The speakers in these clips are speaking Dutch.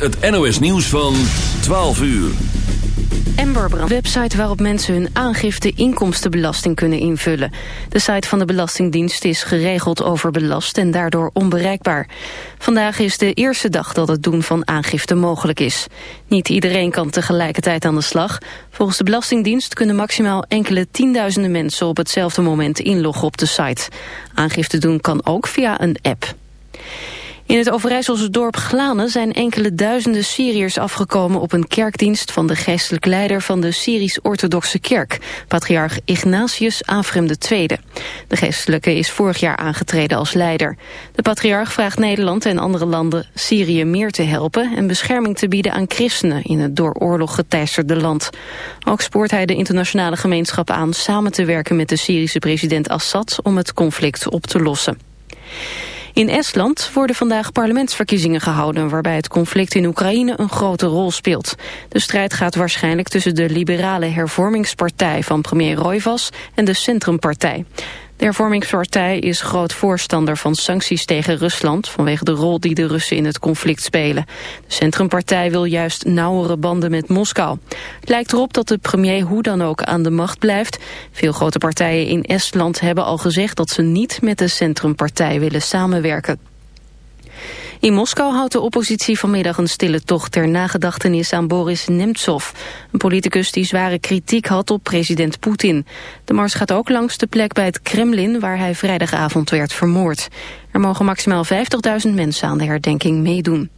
eerst het NOS nieuws van 12 uur. Amber Brand, website waarop mensen hun aangifte inkomstenbelasting kunnen invullen. De site van de Belastingdienst is geregeld overbelast en daardoor onbereikbaar. Vandaag is de eerste dag dat het doen van aangifte mogelijk is. Niet iedereen kan tegelijkertijd aan de slag. Volgens de Belastingdienst kunnen maximaal enkele tienduizenden mensen op hetzelfde moment inloggen op de site. Aangifte doen kan ook via een app. In het Overijsselse dorp Glanen zijn enkele duizenden Syriërs afgekomen op een kerkdienst van de geestelijk leider van de Syrisch-Orthodoxe Kerk, patriarch Ignatius Afrem II. De geestelijke is vorig jaar aangetreden als leider. De patriarch vraagt Nederland en andere landen Syrië meer te helpen en bescherming te bieden aan christenen in het door oorlog geteisterde land. Ook spoort hij de internationale gemeenschap aan samen te werken met de Syrische president Assad om het conflict op te lossen. In Estland worden vandaag parlementsverkiezingen gehouden... waarbij het conflict in Oekraïne een grote rol speelt. De strijd gaat waarschijnlijk tussen de liberale hervormingspartij... van premier Roivas en de Centrumpartij. De hervormingspartij is groot voorstander van sancties tegen Rusland... vanwege de rol die de Russen in het conflict spelen. De Centrumpartij wil juist nauwere banden met Moskou. Het lijkt erop dat de premier hoe dan ook aan de macht blijft. Veel grote partijen in Estland hebben al gezegd... dat ze niet met de Centrumpartij willen samenwerken. In Moskou houdt de oppositie vanmiddag een stille tocht ter nagedachtenis aan Boris Nemtsov, een politicus die zware kritiek had op president Poetin. De mars gaat ook langs de plek bij het Kremlin waar hij vrijdagavond werd vermoord. Er mogen maximaal 50.000 mensen aan de herdenking meedoen.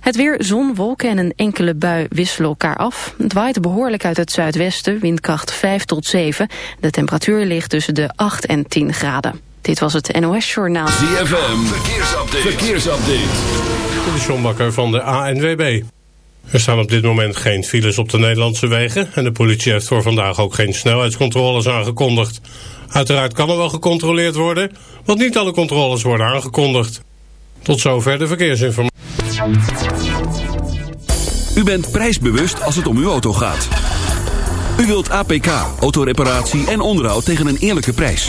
Het weer, zon, wolken en een enkele bui wisselen elkaar af. Het waait behoorlijk uit het zuidwesten, windkracht 5 tot 7. De temperatuur ligt tussen de 8 en 10 graden. Dit was het NOS Journaal. ZFM, verkeersupdate. verkeersupdate. De Sjombakker van de ANWB. Er staan op dit moment geen files op de Nederlandse wegen... en de politie heeft voor vandaag ook geen snelheidscontroles aangekondigd. Uiteraard kan er wel gecontroleerd worden... want niet alle controles worden aangekondigd. Tot zover de verkeersinformatie. U bent prijsbewust als het om uw auto gaat. U wilt APK, autoreparatie en onderhoud tegen een eerlijke prijs.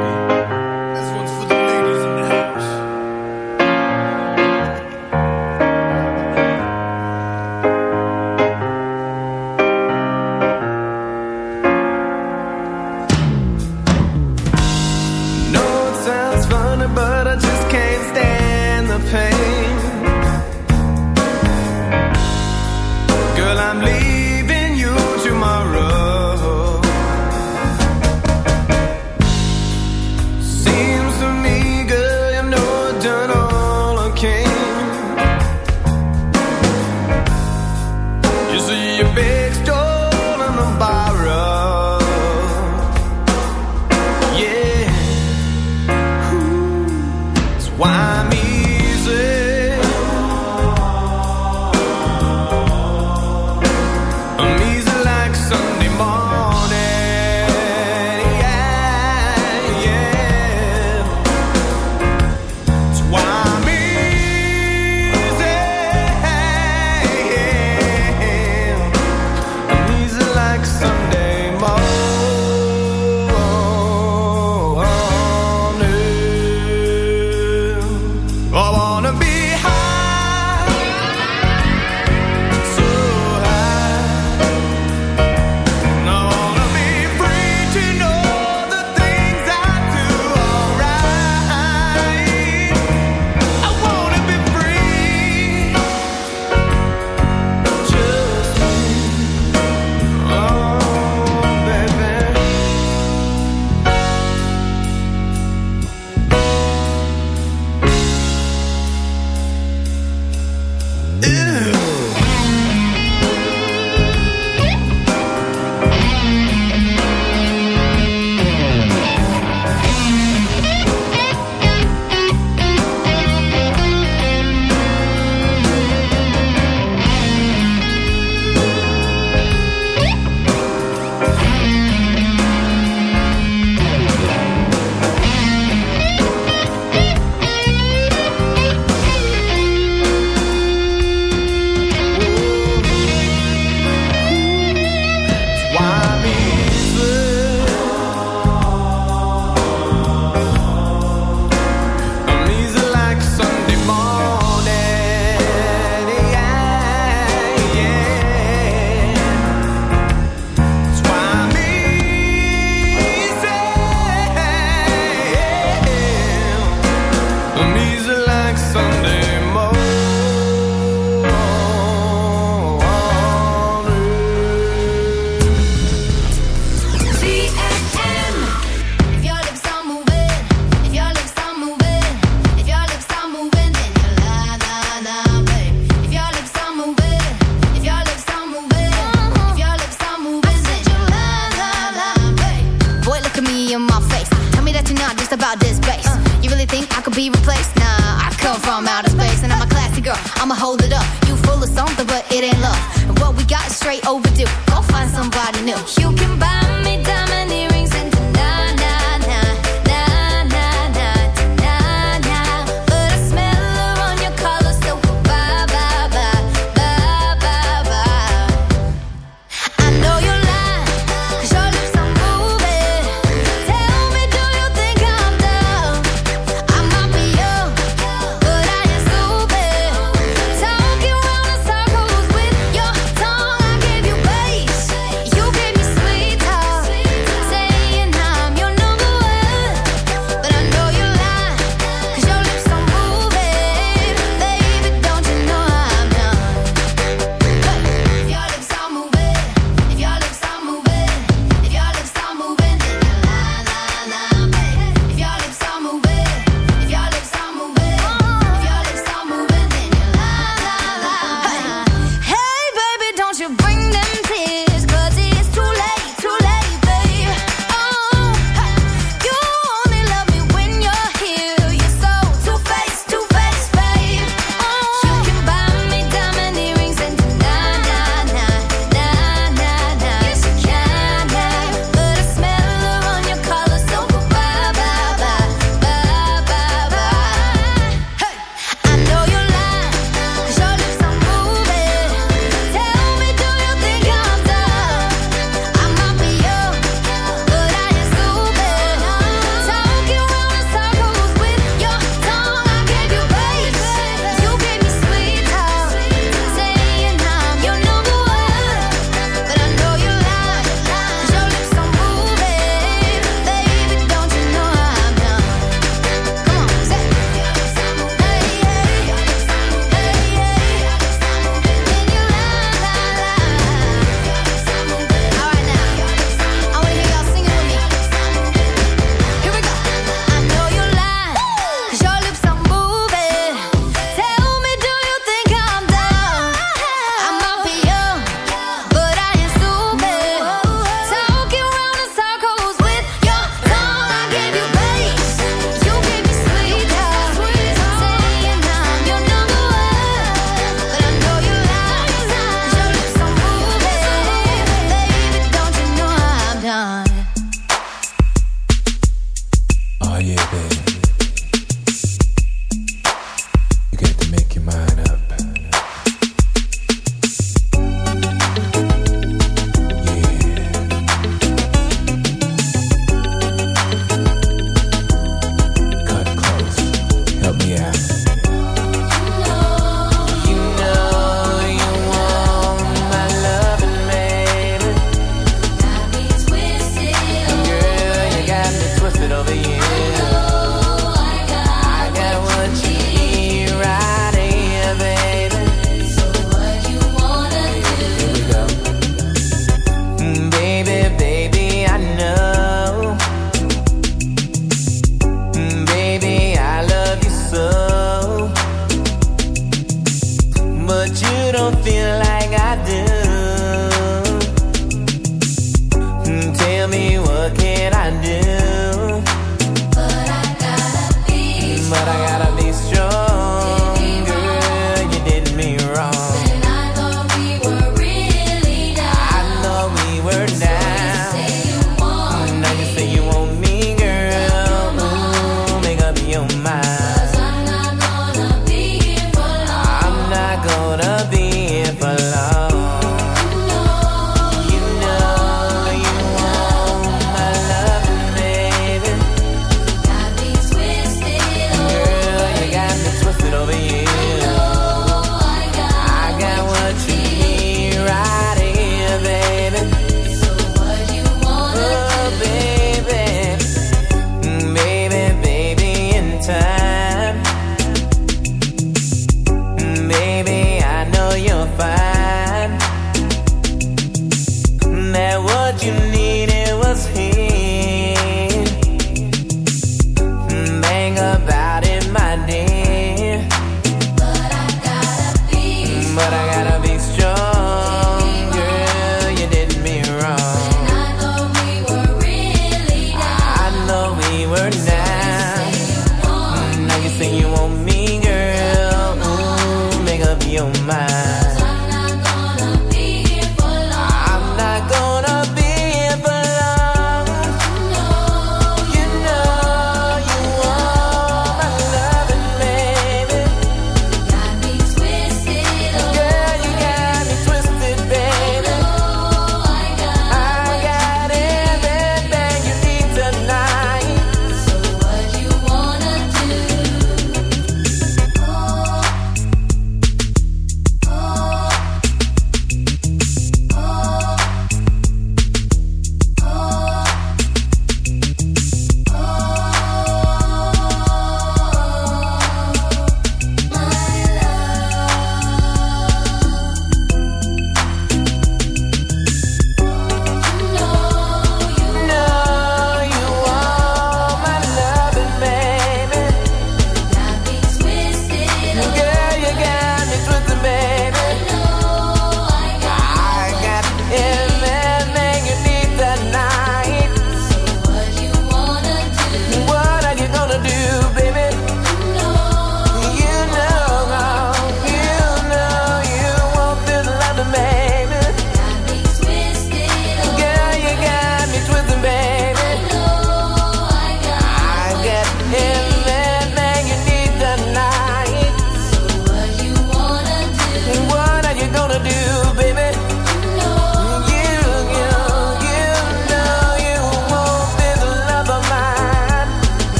at me in my face. Tell me that you're not just about this bass. You really think I could be replaced? Nah, I come from outer space and I'm a classy girl. I'ma hold it up. You full of something, but it ain't love. And what we got is straight overdue. Go find somebody new. You can buy me.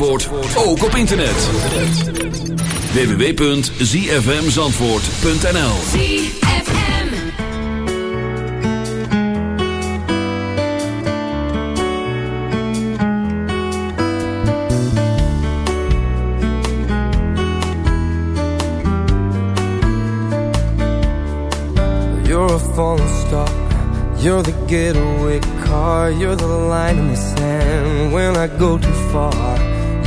Zandvoort, ook op internet. www.zfmzandvoort.nl You're a falling star. You're the getaway car. You're the line in the sand when I go too far.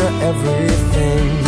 everything.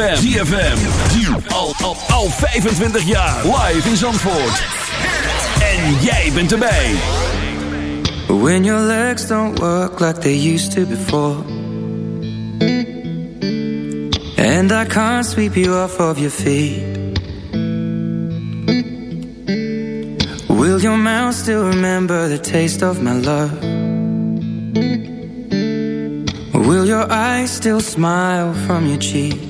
ZFM. ZFM. Al, al, al 25 jaar. Live in Zandvoort. En jij bent erbij. When your legs don't work like they used to before And I can't sweep you off of your feet Will your mouth still remember the taste of my love? Will your eyes still smile from your cheeks?